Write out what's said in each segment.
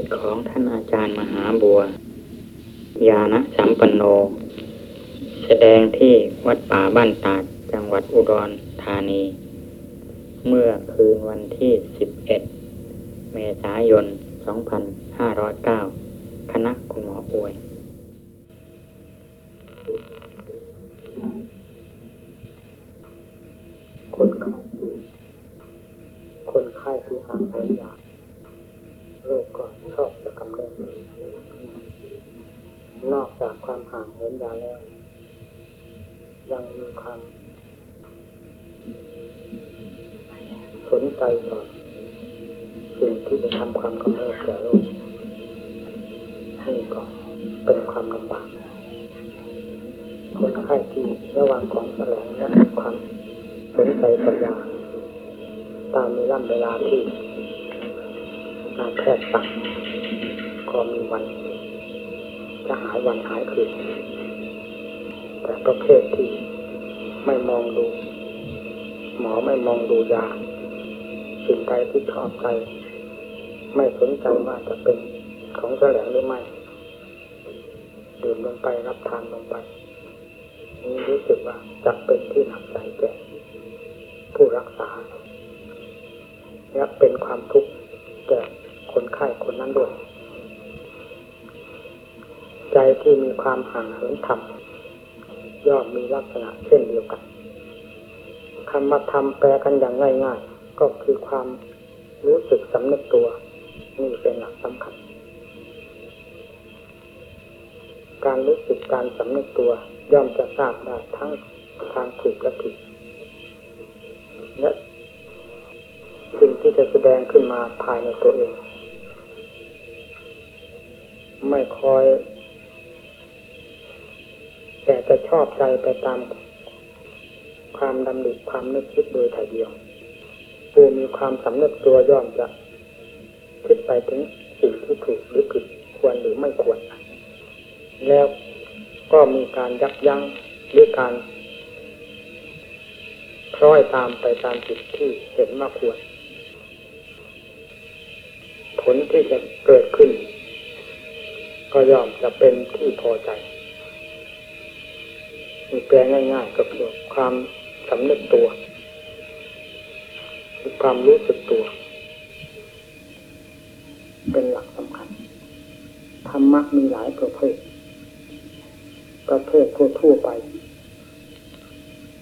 ศของท่านอาจารย์มหาบัว ยานะสัมปันโน แสดงที่วัดป่าบ้านตาดจังหวัดอุดรธานี เมื่อคืนวันที่ 11 เมษายน 2509 คณะคุณหมออวย คนไข้คนไข้ที่ห่างเหินยาโรคก็ชอบจะกำเริบนอกจากความห่างเหินยาแล้ว ยังมีความสนใจต่อสิ่งที่จะทำความกำเริบแก่โรคนี่ก็เป็นความลำบากคนไข้ที่ระหว่างของแสลงและความสนใจปัญญาตามเวลาเวลาที่การแพทย์สั่ง ก็มีวันจะหายวันหายคืนแต่ประเภทที่ไม่มองดู หมอไม่มองดูยาสิ่งใดที่ชอบใจไม่สนใจว่าจะเป็นของแสลงหรือไม่ดื่มลงไปรับทานลงไปนี้รู้สึกว่าจะเป็นที่หนักใจแก่ผู้รักษาและเป็นความทุกข์แก่คนไข้คนนั้นด้วย ใจที่มีความห่างเหินธรรมย่อมมีลักษณะเช่นเดียวกันคำว่าธรรมแปลกันอย่างง่ายๆ ก็คือความรู้สึกสำนึกตัวนี่เป็นหลักสำคัญ การรู้สึกการสำนึกตัวย่อมจะทราบได้ทั้งทางถูกและผิดและสิ่งที่จะแสดงขึ้นมาภายในตัวเอง ไม่คอย แต่จะชอบใจไปตามความดำริความนึกคิดโดยถ่ายเดียวผู้มีความสำนึกตัวย่อมจะคิดไปถึงสิ่งที่ถูกหรือผิดควรหรือไม่ควร แล้วก็มีการยับยั้งหรือการคล้อยตามไปตามจิตที่เห็นว่าควร ผลที่จะเกิดขึ้น ก็ย่อมจะเป็นที่พอใจ แปลง่ายๆก็คือความสำนึกตัวความรู้สึกตัว เป็นหลักสำคัญธรรมะมีหลายประเภท ประเภททั่วๆไป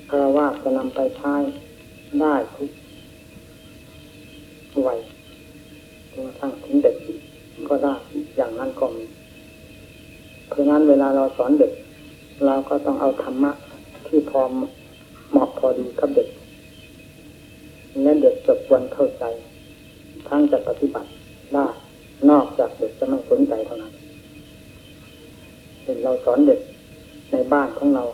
คารวะจะนำไปใช้ได้ทุกวัยจนกระทั่งถึงเด็กก็ได้อย่างนั้นก็มีเพราะนั้นเวลาเราสอนเด็ก เราก็ต้องเอาธรรมะที่พอเหมาะพอดีกับเด็กและเด็กจะควรเข้าใจ ทั้งจะปฏิบัติได้นอกจากเด็กจะไม่สนใจเท่านั้นเป็นเราสอนเด็กในบ้านของเรา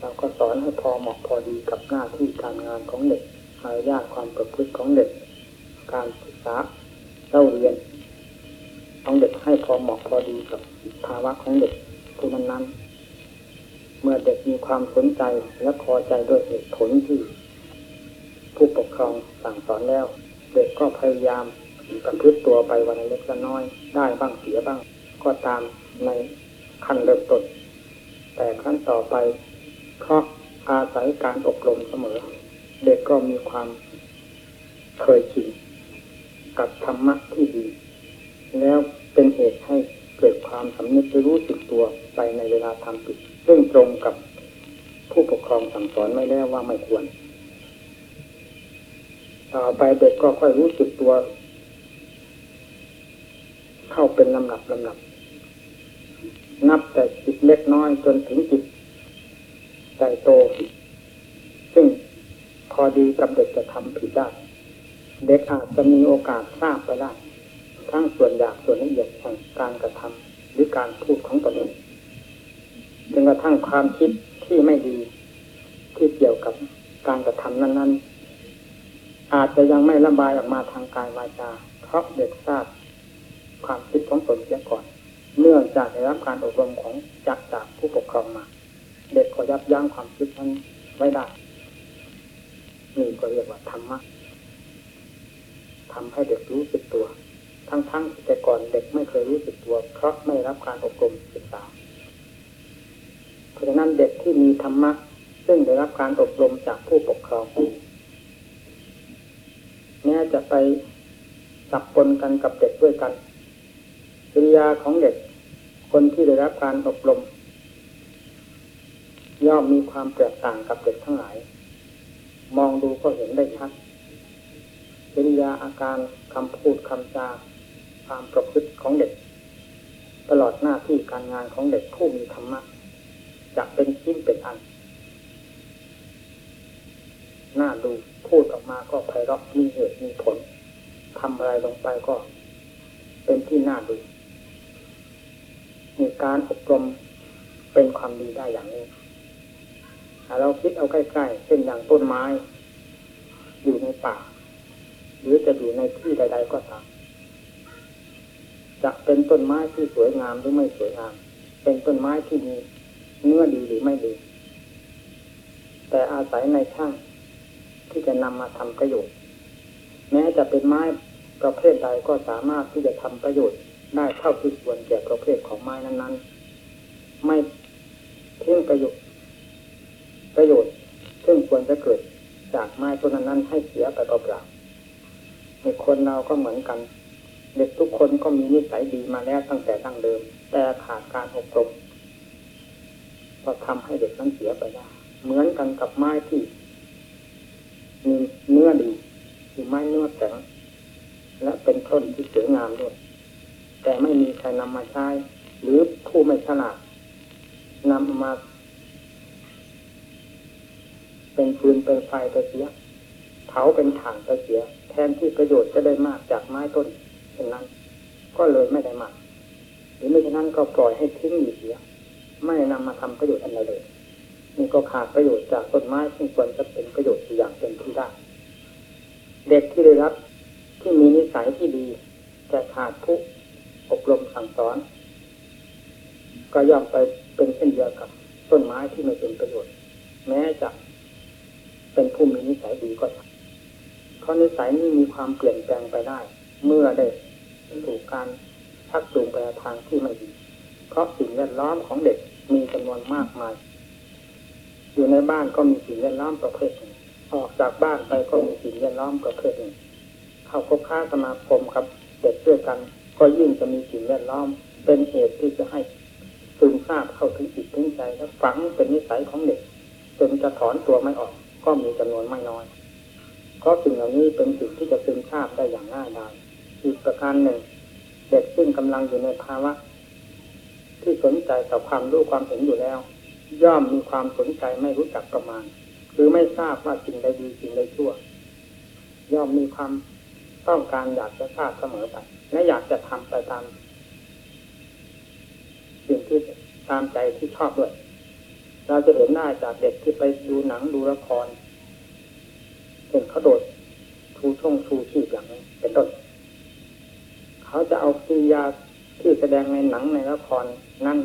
เราก็สอนให้พอเหมาะพอดีกับหน้าที่การงานของเด็กมารยาทความประพฤติของเด็ก การศึกษาเล่าเรียนของเด็กให้พอเหมาะพอดีกับภาวะของเด็กผู้นั้นนั้น เมื่อเด็กมีความสนใจและพอใจด้วยเหตุผลที่ ผู้ปกครองสั่งสอนแล้ว เด็กก็พยายามประพฤติตัวไปวันเล็กละน้อย ได้บ้างเสียบ้าง ก็ตามในขั้นเริ่มต้นแต่ขั้นต่อไปเพราะอาศัยการอบรมเสมอ เด็กก็มีความเคยชินกับธรรมะที่ดี แล้วเป็นเหตุให้เกิดความสำนึกรู้สึกตัวไปในเวลาทำผิด ซึ่งตรงกับผู้ปกครองสั่งสอนไม่แล้วว่าไม่ควร ต่อไปเด็กก็ค่อยรู้สึกตัว เข้าเป็นลำดับลำดับ นับแต่จิตเล็กน้อยจนถึงจิตใจโต ซึ่งพอดีกับเด็กจะทำผิดได้ เด็กอาจจะมีโอกาสทราบไปได้ทั้งส่วนอยากส่วนละเอียดของการกระทำหรือการพูดของตนเอง จนกระทั่งความคิดที่ไม่ดี ที่เกี่ยวกับการกระทำนั้น ๆ อาจจะยังไม่ระบายออกมาทางกายวาจา เพราะเด็กทราบความคิดของตนเสียก่อน เนื่องจากได้รับการอบรมของจากจากผู้ปกครองมา เด็กก็ยับยั้งความคิดนั้นไว้ได้นี่ก็เรียกว่าธรรมะทำให้เด็กรู้สึกตัว ทั้งๆที่แต่ก่อนเด็กไม่เคยรู้สึกตัว เพราะไม่รับการอบรมศึกษา ราะฉะนั้นเด็กที่มีธรรมะ ซึ่งได้รับการอบรมจากผู้ปกครองแม้จะไปสับปนกันกับเด็กด้วยกันกิริยาของเด็ก คนที่ได้รับการอบรม ย่อมมีความแตกต่างกับเด็กทั้งหลาย มองดูก็เห็นได้ชัดกิริยาอาการคำพูดคำจาความประพฤติของเด็ก ตลอดหน้าที่การงานของเด็กผู้มีธรรมะ จะเป็นชิ้นเป็นอันน่าดูพูดออกมาก็ไพเราะมีเหตุมีผลทำอะไรลงไปก็ เป็นที่น่าดูมีการอบรมเป็นความดีได้อย่างนี้ถ้าเราคิดเอาใกล้ๆเช่นอย่างต้นไม้ อยู่ในป่า หรือจะอยู่ในที่ใด ๆ ก็ตามจะเป็นต้นไม้ที่สวยงามหรือไม่สวยงาม เป็นต้นไม้ที่มี เนื้อดีหรือไม่ดี แต่อาศัยในช่างที่จะนำมาทำประโยชน์ แม้จะเป็นไม้ประเภทใดก็สามารถที่จะทำประโยชน์ได้เท่าที่ควรแก่ประเภทของไม้นั้น ๆ ไม่ทิ้งประโยชน์ประโยชน์ ซึ่งควรจะเกิดจากไม้ต้นนั้นๆให้เสียไปเปล่าๆในคนเราก็เหมือนกันเด็กทุกคนก็มีนิสัยดีมาแล้วตั้งแต่ตั้งเดิม แต่ขาดการอบรม ก็ทำให้เด็กนั้นเสียไปได้เหมือนกันกับไม้ที่มีเนื้อดีมีไม้เนื้อแข็งและเป็นต้นที่สวยงามด้วย แต่ไม่มีใครนำมาใช้หรือผู้ไม่ฉลาดนำมาเป็นฟืนเป็นไฟไปเสียเผาเป็นถ่านไปเสีย แทนที่ประโยชน์จะได้มากจากไม้ต้นเช่นนั้น ก็เลยไม่ได้มาก หรือไม่เช่นนั้นก็ปล่อยให้ทิ้งอยู่เสีย ไม่นำมาทำประโยชน์อะไรเลยนี่ก็ขาดประโยชน์จากต้นไม้ซึ่งควรจะเป็นประโยชน์อย่างเต็มที่ได้เด็กที่ได้รับที่มีนิสัยที่ดีแต่ขาดผู้อบรมสั่งสอน ก็ย่อมไปเป็นเช่นเดียวกับต้นไม้ที่ไม่เป็นประโยชน์ แม้จะเป็นผู้มีนิสัยดีก็ตามเพราะนิสัยนี้มีความเปลี่ยนแปลงไปได้ เมื่อได้ถูกการชักจูงไปทางที่ไม่ดี เพราะสิ่งแวดล้อมของเด็ก มีจำนวนมากมาย อยู่ในบ้านก็มีสิ่งแวดล้อมประเภทหนึ่งออกจากบ้านไปก็มีสิ่งแวดล้อมประเภทหนึ่งเข้าคบค้าสมาคมครับ เด็กด้วยกัน ก็ยิ่งจะมีสิ่งแวดล้อม เป็นเหตุที่จะให้ซึมซาบเข้าถึงจิตถึงใจและฝังเป็นนิสัยของเด็กจนจะถอนตัวไม่ออก ก็มีจำนวนไม่น้อยเพราะสิ่งเหล่านี้เป็นสิ่งที่จะซึมซาบได้อย่างง่ายดายอีกประการหนึ่ง เด็กซึ่งกำลังอยู่ในภาวะ ที่สนใจต่อความรู้ความเห็นอยู่แล้ว ย่อมมีความสนใจไม่รู้จักประมาณหรือไม่ทราบว่าสิ่งใดดีสิ่งใดชั่ว ย่อมมีความต้องการอยากจะทราบเสมอไปและอยากจะทำไปตามสิ่งที่ตามใจที่ชอบด้วย เราจะเห็นได้จากเด็กที่ไปดูหนังดูละครเห็นเขาโดดชูช่องชูชีพอย่างนี้เป็นต้น เขาจะเอากิริยาที่แสดงในหนังในละคร นั่น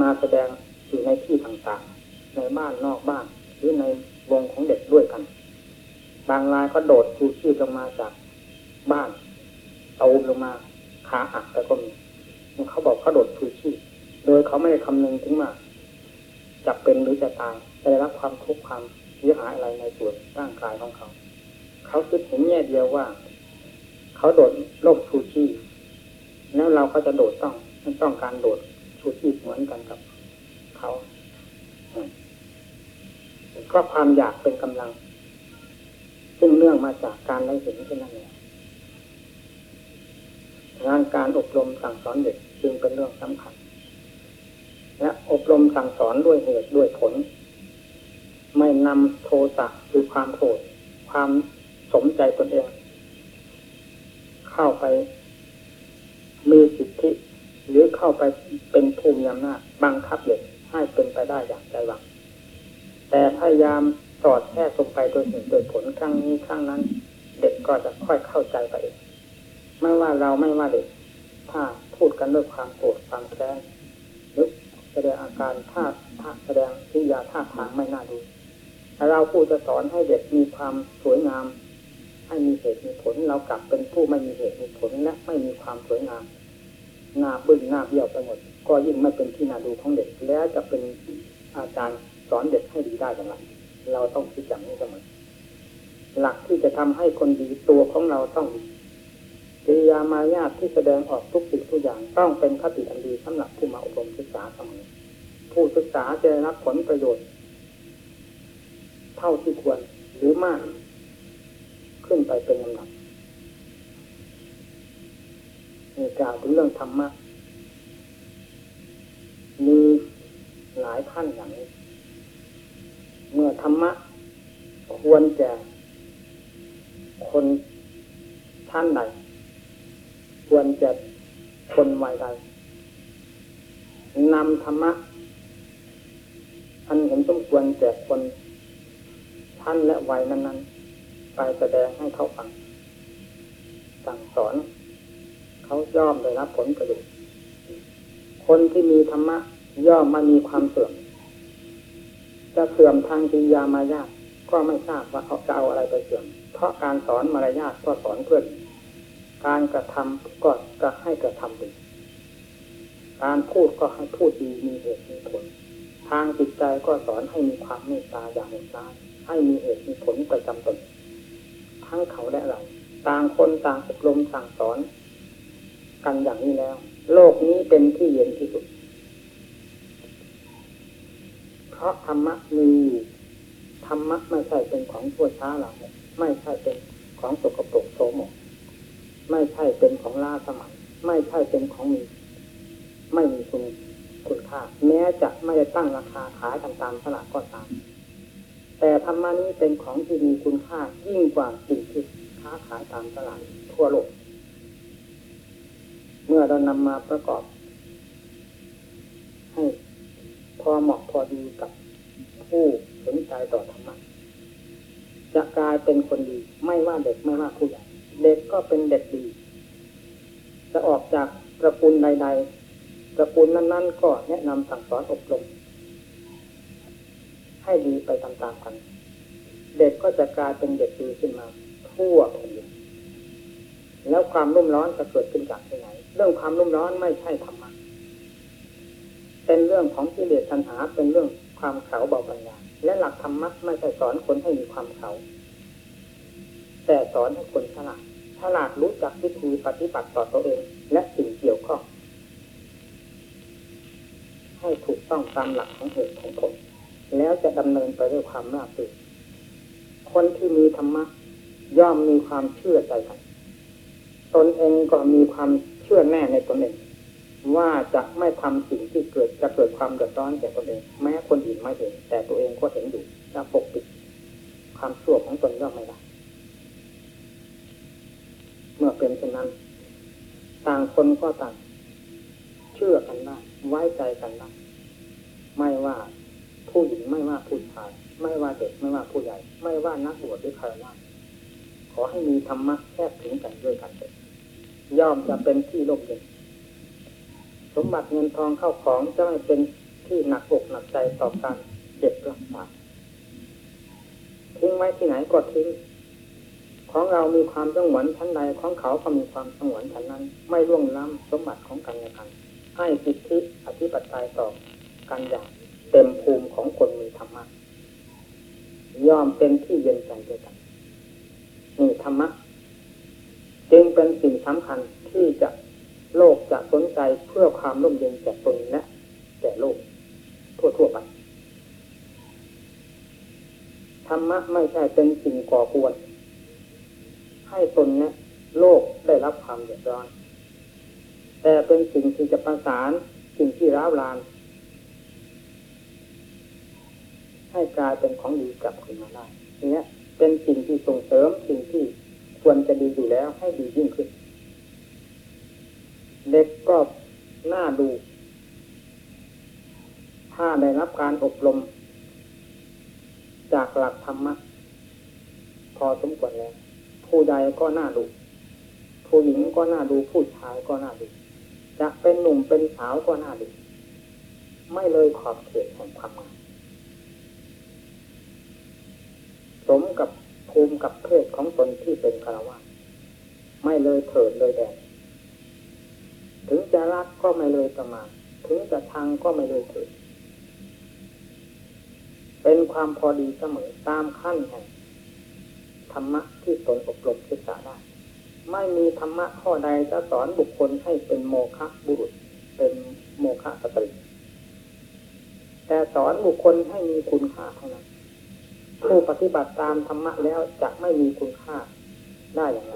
มาแสดงอยู่ในที่ต่างๆ ในบ้านนอกบ้านหรือในวงของเด็กด้วยกัน บางรายก็โดดชูชีพลงมาจากบ้านเอาลงมาขาหักแต่ก็มีเขาบอกเขาโดดชูชีพโดยเขาไม่ได้คำนึงถึงว่าจะเป็นหรือจะตายจะได้รับความทุกข์ความเสียหายอะไรในส่วนร่างกายของเขา เขาคิดเห็นแง่เดียวว่า เขาโดดโลกชูชีพแล้วเราก็จะโดดต้องต้องการโดด ชูชีพเหมือนกันกับเขาก็ความอยากเป็นกำลัง ซึ่งเนื่องมาจากการได้เห็นเช่นนั้นเองงานการอบรมสั่งสอนเด็กจึงเป็นเรื่องสำคัญ และอบรมสั่งสอนด้วยเหตุด้วยผล ไม่นำโทสะคือความโกรธความสมใจตนเอง เข้าไปมีสิทธิ หรือเข้าไปเป็นภูมิอำนาจบังคับเด็กให้เป็นไปได้อย่างใจหวัง แต่พยายามสอดแค่ตรงไปโดยเหตุโดยผลครั้งนี้ครั้งนั้น เด็กก็จะค่อยเข้าใจไปเองไม่ว่าเราไม่ว่าเด็ก ถ้าพูดกันด้วยความโกรธความแค้นหรือแสดงอาการท่าท่าแสดงทิยาท่าทางไม่น่าดูถ้าเราพูดจะสอนให้เด็กมีความสวยงาม ให้มีเหตุมีผลเรากลับเป็นผู้ไม่มีเหตุมีผลและไม่มีความสวยงาม หน้าบึ้งหน้าเบี้ยวไปหมด ก็ยิ่งไม่เป็นที่น่าดูของเด็ก แล้วจะเป็นอาจารย์สอนเด็กให้ดีได้อย่างไรเราต้องคิดอย่างนี้เสมอหลักที่จะทำให้คนดีตัวของเราต้องดีกิริยามารยาทที่แสดงออกทุกสิ่งทุกอย่างต้องเป็นคติอันดีสำหรับผู้มาอบรมศึกษาเสมอผู้ศึกษาจะได้รับผลประโยชน์ เท่าที่ควรหรือมาก ขึ้นไปเป็นลำดับ กล่าวถึงเรื่องธรรมะมีหลายขั้นอย่างนี้ เมื่อธรรมะ ควรจะคนท่านใดควรจะคนวัยใดนำธรรมะอันเห็นสมควรแก่คนท่านและวัยนั้นๆไปแสดงให้เขาฟัง สั่งสอน เขาย่อมได้รับผลประโยชน์คนที่มีธรรมะ ย่อมมามีความเสื่อมจะเสื่อมทางกิริยามายาทก็ไม่ทราบว่าเขาจะเอาอะไรไปเสื่อม เพราะการสอนมารยาทก็สอนเพื่อนการกระทำก็จะให้กระทำดีการพูดก็ให้พูดดีมีเหตุมีผล ทางจิตใจก็สอนให้มีความเมตตาอย่างหดร้าให้มีเหตุมีผลประจำตนทั้งเขาและเรา ต่างคนต่างอบรมสั่งสอน กันอย่างนี้แล้ว โลกนี้เป็นที่เย็นที่สุด เพราะธรรมะมีอยู่ธรรมะไม่ใช่เป็นของชั่วช้าหลังไม่ใช่เป็นของสกปรกโสมไม่ใช่เป็นของล่าสมัยไม่ใช่เป็นของมีไม่มีคุณคุณค่า แม้จะไม่ได้ตั้งราคาขายตามตลาดก็ตาม แต่ธรรมานี้เป็นของที่มีคุณค่ายิ่งกว่าสิ่งที่ค้าขายตามตลาดทั่วโลก เมื่อเรานำมาประกอบ ให้พอเหมาะพอดีกับผู้สนใจต่อธรรมะจะกลายเป็นคนดี ไม่ว่าเด็กไม่ว่าผู้ใหญ่เด็กก็เป็นเด็กดี จะออกจากตระกูลใดๆตระกูลนั้น ๆ ก็แนะนำสั่งสอนอบรมให้ดีไปตามๆกัน เด็กก็จะกลายเป็นเด็กดีขึ้นมาทั่วแผ่นดินแล้วความรุ่มร้อนจะเกิดขึ้นจากที่ไหน เรื่องความรุ่มร้อนไม่ใช่ธรรมะเป็นเรื่องของกิเลสตัณหาเป็นเรื่องความเขาเบาปัญญาและหลักธรรมะไม่ใช่สอนคนให้มีความเขาแต่สอนให้คนฉลาดฉลาดรู้จักวิธีปฏิบัติต่อตัวเอง และสิ่งเกี่ยวข้องให้ถูกต้องตามหลักของเหตุของผลแล้วจะดำเนินไปด้วยความราบรื่นคนที่มีธรรมะย่อมมีความเชื่อใจกันตนเองก็มีความ ชื่อแน่ในตนเองว่าจะไม่ทำสิ่งที่เกิดจะเกิดความเดือดร้อนแก่ตนเองแม้คนอื่นไม่เห็น แต่ตัวเองก็เห็นอยู่จะปกปิดความชั่วของตนย่อมไม่ได้เมื่อเป็นเช่นนั้น ต่างคนก็ต่าง เชื่อกันได้ไว้ใจกันได้ไม่ว่าผู้หญิงไม่ว่าผู้ชาย ไม่ว่าเด็กไม่ว่าผู้ใหญ่ ไม่ว่านักบวชหรือใครว่าขอให้มีธรรมะแทบถึงกันด้วยกันเถิด ย่อมจะเป็นที่ร่มเย็นสมบัติเงินทองเข้าของจะไม่เป็นที่หนักอกหนักใจต่อการเจ็บรักษาทิ้งไว้ที่ไหนก็ทิ้ง ของเรามีความสงวนชั้นใดของเขาก็มีความสงวนชั้นนั้น ไม่ล่วงล้ำสมบัติของกันและกัน ให้สิทธิอธิปไตยต่อกันอย่างเต็มภูมิของคนมีธรรมะย่อมเป็นที่เย็นใจด้วยกันนี่ธรรมะ เป็นสิ่งสำคัญที่จะโลกจะสนใจเพื่อความร่มเย็นแก่ตนและแก่โลก ทั่วๆไปธรรมะไม่ใช่เป็นสิ่งก่อกวนให้ตนและโลกได้รับความเดือดร้อน แต่เป็นสิ่งที่จะประสานสิ่งที่ร้าวราน ให้กลายเป็นของดีกลับคืนมาได้เนี่ยเป็นสิ่งที่ส่งเสริมสิ่งที่ ควรจะดีอยู่แล้วให้ดียิ่งขึ้น เด็กก็น่าดู ถ้าได้รับการอบรม จากหลักธรรมะพอสมควรแล้ว ผู้ใดก็น่าดู ผู้หญิงก็น่าดู ผู้ชายก็น่าดู จะเป็นหนุ่มเป็นสาวก็น่าดู ไม่เลยขอบเขตแห่งความงามสมกับ ภูมิกับเพศของตนที่เป็นคารวะไม่เลยเถิดเลยแดนถึงจะรักก็ไม่เลยประมาทถึงจะชังก็ไม่เลยเถิดเป็นความพอดีเสมอตามขั้นแห่งธรรมะที่ตนอบรมศึกษาได้ ไม่มีธรรมะข้อใดจะสอนบุคคลให้เป็นโมฆะบุรุษ เป็นโมฆะสตรีแต่สอนบุคคลให้มีคุณค่าเท่านั้น ผู้ปฏิบัติตามธรรมะแล้วจะไม่มีคุณค่าได้อย่างไร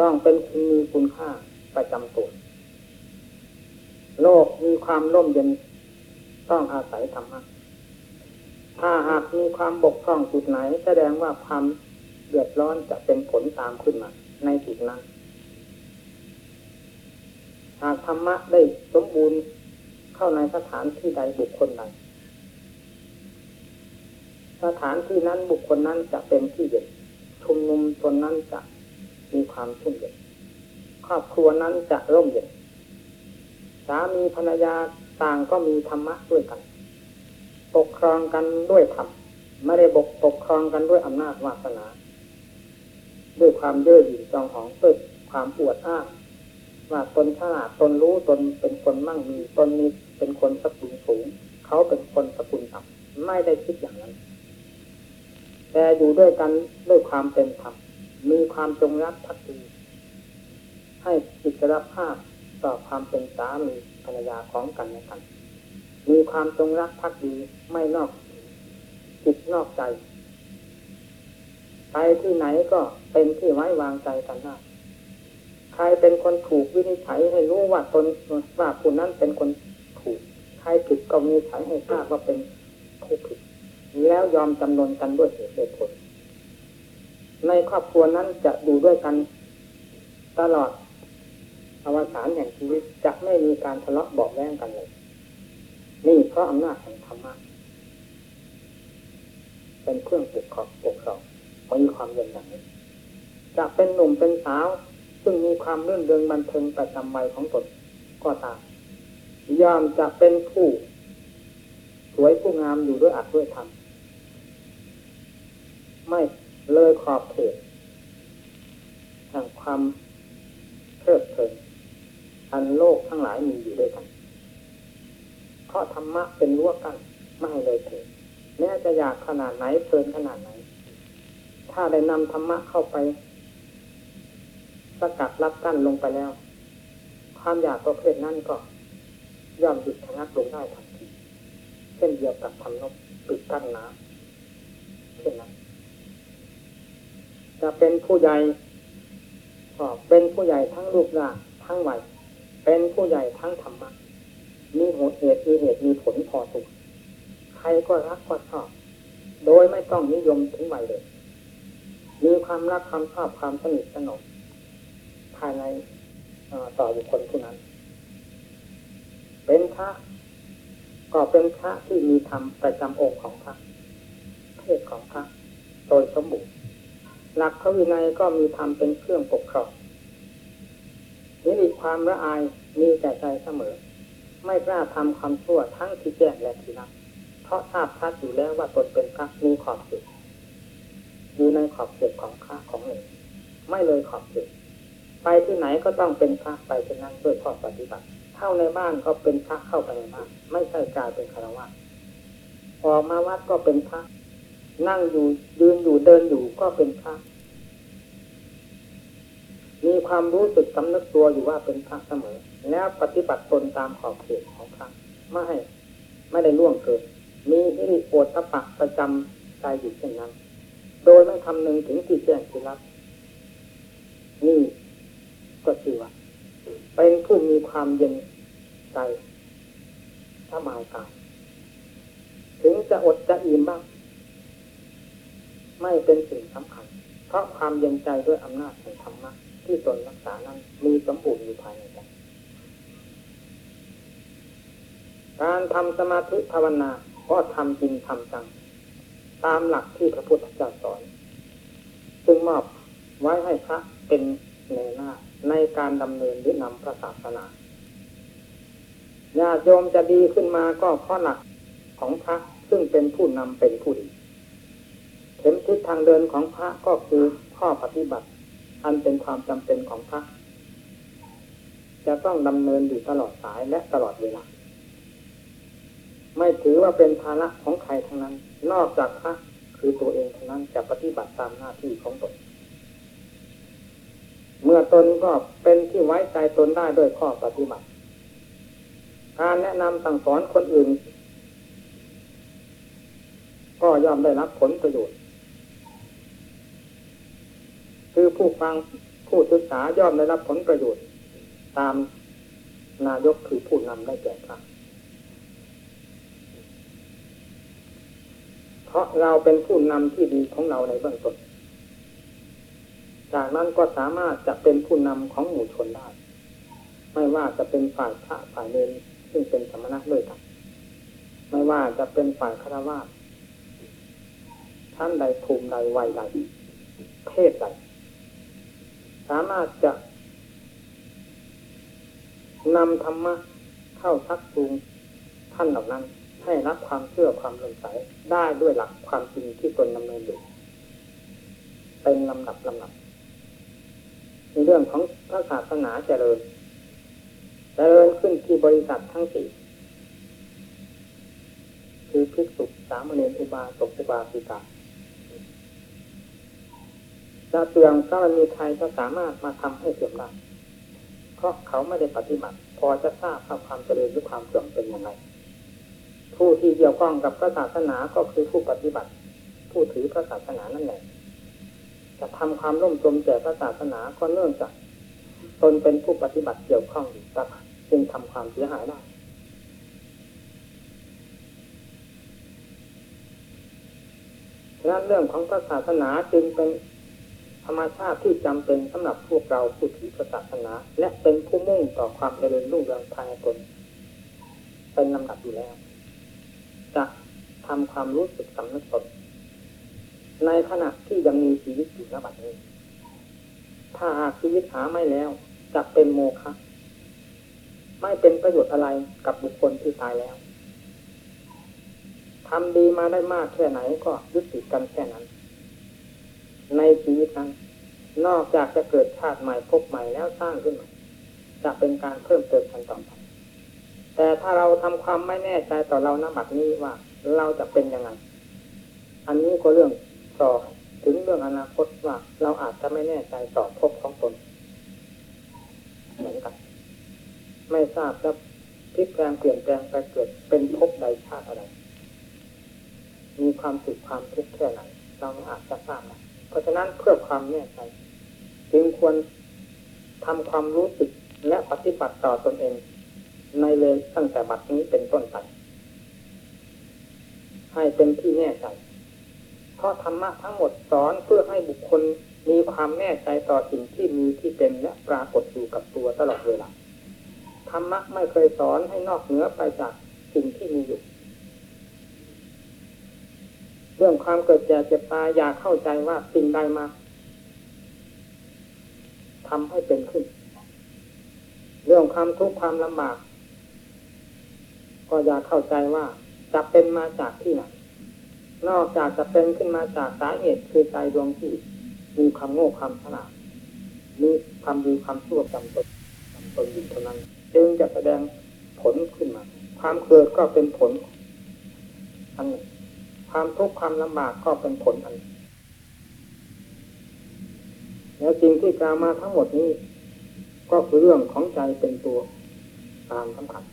ต้องเป็นคุณมีคุณค่าประจำตัวโลกมีความร่มเย็นต้องอาศัยธรรมะถ้าหากมีความบกพร่องจุดไหน แสดงว่าความเดือดร้อนจะเป็นผลตามขึ้นมา ในจุดนั้น หากธรรมะได้สมบูรณ์เข้าในสถานที่ใดบุคคลใด สถานที่นั้นบุคคลนั้นจะเป็นที่เย็นชุมนุมชนนั้นจะมีความชุ่มเย็นครอบครัวนั้นจะร่มเย็นสามีภรรยาต่างก็มีธรรมะด้วยกัน ปกครองกันด้วยธรรมไม่ได้บกปกครองกันด้วยอำนาจวาสนา ด้วยความเย่อหยิ่งจองหองด้วยความอวดอ้างว่าตนฉลาดตนรู้ตนเป็นคนมั่งมีตนนี้เป็นคนสกุลสูง เขาเป็นคนสกุลต่ำไม่ได้คิดอย่างนั้น แต่อยู่ด้วยกันด้วยความเป็นธรรมมีความจงรักภักดีให้อิสรภาพต่อความเป็นสามีภรรยาของกันและกัน มีความจงรักภักดีไม่นอกจิตนอกใจ ไปที่ไหนก็เป็นที่ไว้วางใจกันได้ใครเป็นคนถูกวินิจฉัยให้รู้ว่าตนว่าผู้นั้นเป็นคนถูก ใครผิดก็วินิจฉัยให้ทราบว่าเป็นผู้ผิด แล้วยอมจำนนกันด้วยเหตุผล ในครอบครัวนั้นจะอยู่ด้วยกันตลอดอวสานแห่งชีวิตจะไม่มีการทะเลาะเบอกแย่งกันเลย นี่เพราะอำนาจแห่งธรรมะเป็นเครื่องปกครองปกครองมีความเย็นอย่างนี้จะเป็นหนุ่มเป็นสาว ซึ่งมีความเรื่องเริงบันเทิงประจำวัยของตนก็ตามยอมจะเป็นผู้ สวยผู้งามอยู่ด้วยอัดด้วยธรรม ไม่เลยขอบเขตแห่งความเพลิดเพลินอันโลกทั้งหลายมีอยู่ด้วยกัน เพราะธรรมะเป็นรั้วกันไม่ให้เลยเถิดแม้จะอยากขนาดไหนเพลินขนาดไหน ถ้าได้นำธรรมะเข้าไป สกัดรับกั้นลงไปแล้ว ความอยากประเภทนั้นก็ย่อมหยุดชะงักลงได้ทันที เช่นเดียวกับทำนกปิดกั้นน้ำเช่นนั้น จะเป็นผู้ใหญ่ก็เป็นผู้ใหญ่ทั้งรูปร่างทั้งวัยเป็นผู้ใหญ่ทั้งธรรมะมีเหตุมีเหตุมีผลพอตัวใครก็รักก็ชอบ โดยไม่ต้องนิยมถึงวัยเลยมีความรักความชอบความสนิทสนมภายในต่อบุคคลผู้นั้น เป็นพระก็เป็นพระที่มีธรรมประจำองค์ของพระเพศของพระโดยสมบูรณ์ หลักพระวินัยก็มีธรรมเป็นเครื่องปกครองนี่มีความละอายมีแต่ใจเสมอ ไม่กล้าทำความชั่วทั้งที่แจ้งและที่รับเพราะทราบชัดอยู่แล้วว่าตนเป็นพระมีขอบเขตอยู่ในขอบเขตของข้าของหนึ่งไม่เลยขอบเขตไปที่ไหนก็ต้องเป็นพระไปเช่นนั้นด้วยข้อปฏิบัติ เข้าในบ้านก็เป็นพระเข้าไปในบ้านไม่ใช่กลายเป็นคารวะออกมาวัดก็เป็นพระ นั่งอยู่ยืนอยู่เดินอยู่ก็เป็นพระมีความรู้สึกสำนึกตัวอยู่ว่าเป็นพระเสมอ แล้วปฏิบัติตนตามขอบเขตของพระไม่ให้ไม่ได้ล่วงเกินมีอิริโอตปะประจำใจอยู่เช่นนั้น โดยไม่คำนึงถึงที่แจ้งที่รับนี่ก็คือว่าเป็นผู้มีความเย็นใจสมายกายถึงจะอดจะอิ่มบ้าง ไม่เป็นสิ่งสำคัญ เพราะความเย็นใจด้วยอำนาจแห่งธรรมะที่ตนรักษานั้นมีสมบูรณ์อยู่ภายในใจการทำสมาธิภาวนาก็ทำจริงทำจัง ตามหลักที่พระพุทธเจ้าสอน ซึ่งมอบไว้ให้พระเป็นในหน้าในการดำเนินหรือนำพระศาสนาญาติโยมจะดีขึ้นมาก็เพราะหลักของพระซึ่งเป็นผู้นำเป็นผู้ดี เข็มทิศทางเดินของพระก็คือข้อปฏิบัติ อันเป็นความจำเป็นของพระ จะต้องดำเนินอยู่ตลอดสายและตลอดเวลา ไม่ถือว่าเป็นภาระของใครทั้งนั้น นอกจากพระคือตัวเองเท่านั้นจะปฏิบัติตามหน้าที่ของตน เมื่อตนก็เป็นที่ไว้ใจตนได้ด้วยข้อปฏิบัติ การแนะนำสั่งสอนคนอื่น ก็ย่อมได้รับผลประโยชน์ คือผู้ฟังผู้ศึกษาย่อมได้รับผลประโยชน์ ตามนายกคือผู้นำได้แก่พระเพราะเราเป็นผู้นำที่ดีของเราในเบื้องต้นจากนั้นก็สามารถจะเป็นผู้นำของหมู่ชนได้ ไม่ว่าจะเป็นฝ่ายพระฝ่ายเนรซึ่งเป็นสมณะด้วยกันไม่ว่าจะเป็นฝ่ายฆราวาสท่านใดภูมิใดวัยใดเพศใด สามารถจะนำธรรมะเข้าชักจูงท่านเหล่านั้น ให้รับความเชื่อความเลื่อมใสได้ด้วยหลักความจริงที่ตนดำเนินอยู่ เป็นลำดับลำดับในเรื่องของพระศาสนาเจริญ เจริญขึ้นที่บริษัททั้งสี่คือภิกษุสามเณรอุบาสกอุบาสิกา จะเตืองก็ไม่มีใครจะสามารถมาทำให้เสื่อมได้เพราะเขาไม่ได้ปฏิบัติ พอจะทราบความเจริญหรือความเสื่อมเป็นยังไงผู้ที่เกี่ยวข้องกับพระศาสนาก็คือผู้ปฏิบัติ ผู้ถือพระศาสนานั่นแหละจะทำความร่มจมแก่พระศาสนาก็เนื่องจากตนเป็นผู้ปฏิบัติเกี่ยวข้องอยู่กับจึงทำความเสียหายได้ฉะนั้นเรื่องของพระศาสนาจึงเป็น ธรรมชาติที่จำเป็นสำหรับพวกเราผู้ถือศาสนา และเป็นผู้มุ่งต่อความเจริญรุ่งเรืองภายในตนเป็นลำดับอยู่แล้ว จะทำความรู้สึกสำนึกตนในขณะที่ยังมีชีวิตอยู่ณบัดนี้ ถ้าหากชีวิตหาไม่แล้ว จะเป็นโมฆะไม่เป็นประโยชน์อะไรกับบุคคลที่ตายแล้วทำดีมาได้มากแค่ไหนก็ยุติกันแค่นั้น ในชีวิตนั้น นอกจากจะเกิดชาติใหม่พบใหม่แล้วสร้างขึ้นมาจะเป็นการเพิ่มเติมกันต่อไปแต่ถ้าเราทำความไม่แน่ใจต่อเราณบัดนี้ว่าเราจะเป็นยังไง อันนี้ก็เรื่องต่อถึงเรื่องอนาคตว่า เราอาจจะไม่แน่ใจต่อพบของตนเหมือนกัน ไม่ทราบจะพลิกแปลงเปลี่ยนแปลงไปเกิดเป็นพบใดชาติอะไร มีความสุขความทุกข์แค่ไหนเราอาจจะทราบได้เพ ราะฉะนั้นเพื่อความแน่ใจจึงควรทำความรู้สึกและปฏิบัติต่อตนเอง ในเลยตั้งแต่บัดนี้เป็นต้นไปให้เป็นที่แน่ใจเพราะธรรมะทั้งหมดสอนเพื่อให้บุคคลมีความแน่ใจต่อสิ่งที่มีที่เป็นและปรากฏอยู่กับตัวตลอดเวลาธรรมะไม่เคยสอนให้นอกเหนือไปจากสิ่งที่มีอยู่เรื่อง ความเกิดแก่เจ็บตายอยากเข้าใจว่าสิ่งใดมาทำให้เป็นขึ้น เรื่องความทุกข์ความลำบาก ก็อยากเข้าใจว่าจะเป็นมาจากที่ไหนนอกจากจะเป็นขึ้นมาจากสาเหตุคือใจดวงที่มีความโง่ความฉลาดมีความดีความชั่วจำตนจำตนอยู่เท่านั้นจึงจะแสดงผลขึ้นมา ความเกิดก็เป็นผลอันหนึ่ง ความทุกข์ความลำบากก็เป็นผลอันแล้วสิ่งที่กล่าวมาทั้งหมดนี้ ก็คือเรื่องของใจเป็นตัวตามสำคัญ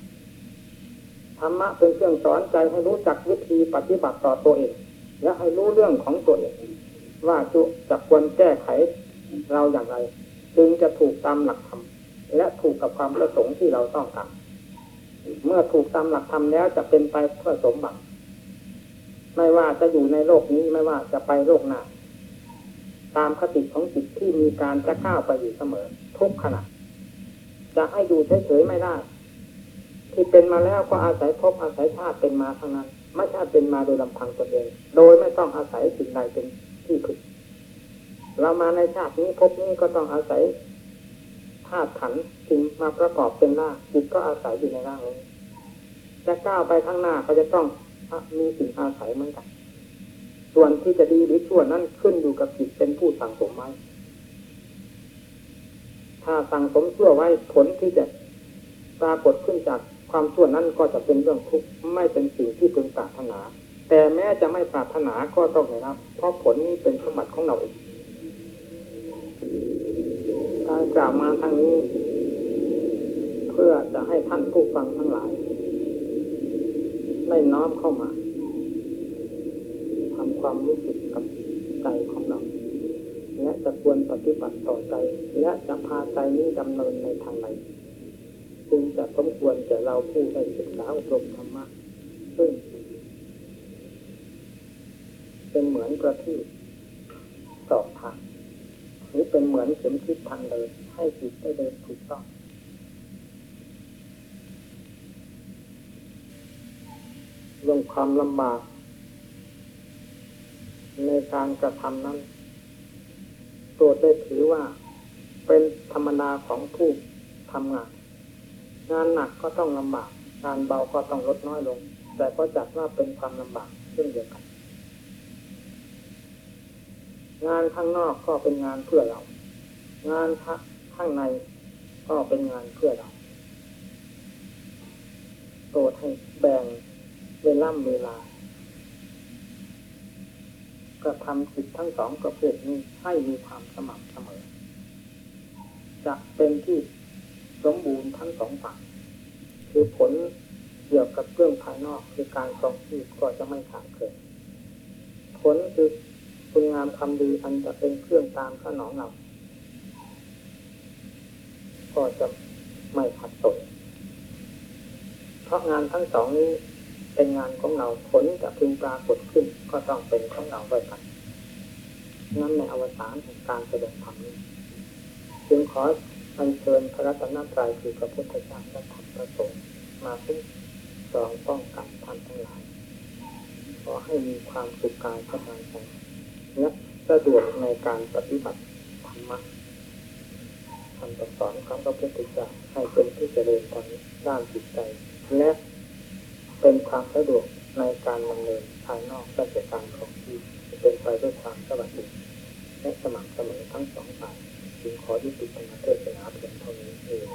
ธรรมะเป็นเครื่องสอนใจให้รู้จักวิธีปฏิบัติต่อตัวเอง และให้รู้เรื่องของตัวเอง ว่าจะจะควรแก้ไขเราอย่างไร จึงจะถูกตามหลักธรรมและถูกกับความประสงค์ที่เราต้องการเมื่อถูกตามหลักธรรมแล้วจะเป็นไปเพื่อสมบัติ ไม่ว่าจะอยู่ในโลกนี้ไม่ว่าจะไปโลกหน้าตามคติของจิตที่มีการจะก้าวไปอยู่เสมอ ทุกขณะจะให้อยู่เฉยๆไม่ได้ ที่เป็นมาแล้วก็อาศัยพบอาศัยชาติเป็นมาเท่านั้น ไม่ใช่เป็นมาโดยลำพังตนเอง โดยไม่ต้องอาศัยสิ่งใดเป็นที่พึ่งเรามาในชาตินี้พบนี้ก็ต้องอาศัยธาตุขันสิ่งมาประกอบเป็นร่างจิตก็อาศัยอยู่ในร่างนี้จะก้าวไปข้างหน้าก็จะต้อง มีสิ่งอาศัยเหมือนกัน ส่วนที่จะดีหรือชั่วนั้นขึ้นอยู่กับจิตเป็นผู้สั่งสมไว้ ถ้าสั่งสมชั่วไว้ผลที่จะปรากฏขึ้นจากความชั่วนั้นก็จะเป็นเรื่องทุกข์ไม่เป็นสิ่งที่พึงปรารถนา แต่แม้จะไม่ปรารถนาก็ต้องได้รับ เพราะผลนี้เป็นสมบัติของเราเองการกล่าวมาทางนี้ เพื่อจะให้ท่านผู้ฟังทั้งหลาย ได้น้อมเข้ามาทำความรู้สึกกับใจของเราและจะควรปฏิบัติต่อใจ และจะพาใจนี้ดำเนินในทางไหนจึงจะสมควรแก่เราผู้ได้ศึกษาอบรมธรรมะซึ่งเป็นเหมือนกระที่สอบทางหรือเป็นเหมือนเข็มทิศทางเดินให้จิตได้เดินถูกต้อง เรื่องความลำบาก ในการกระทำนั้นโปรดได้ถือว่า เป็นธรรมดาของผู้ทำงาน งานหนักก็ต้องลำบาก งานเบาก็ต้องลดน้อยลง แต่ก็จัดว่าเป็นความลำบากเช่นเดียวกัน งานข้างนอกก็เป็นงานเพื่อเรา งานข้างในก็เป็นงานเพื่อเราโปรดให้แบ่ง เวลาเวลา กระทำจิตทั้งสองประเภทนี้ให้มีความสม่ำเสมอ จะเป็นที่สมบูรณ์ทั้งสองฝั่งคือผลเกี่ยวกับเรื่องภายนอกคือการครองชีพก็จะไม่ขาดเกินผลคือคุณงามความดีอันจะเป็นเครื่องตามข้อหนองเราก็จะไม่ขัดตนเพราะงานทั้งสองนี้ เป็นงานของเราผลจะพึงปรากฏขึ้น ก็ต้องเป็นของเราด้วยกันนั้นในอวสานแห่งการแสดงธรรมนี้จึงขออัญเชิญพระรัตนตรัยคือพระพุทธเจ้าและธรรมพระสงฆ์มาคุ้มครองป้องกันท่านทั้งหลาย ขอให้มีความสุขกายสบายใจและสะดวกในการปฏิบัติธรรมะคำสอนของพระพุทธเจ้าให้เป็นที่เจริญตอนด้านจิตใจและ เป็นความสะดวกในการดำเนินภายนอกราชการของที่เป็นไปด้วยความสวัสดีและสม่ำเสมอทั้งสองฝ่ายจึงขอยุติการเทศนาเพียงเท่านี้เอง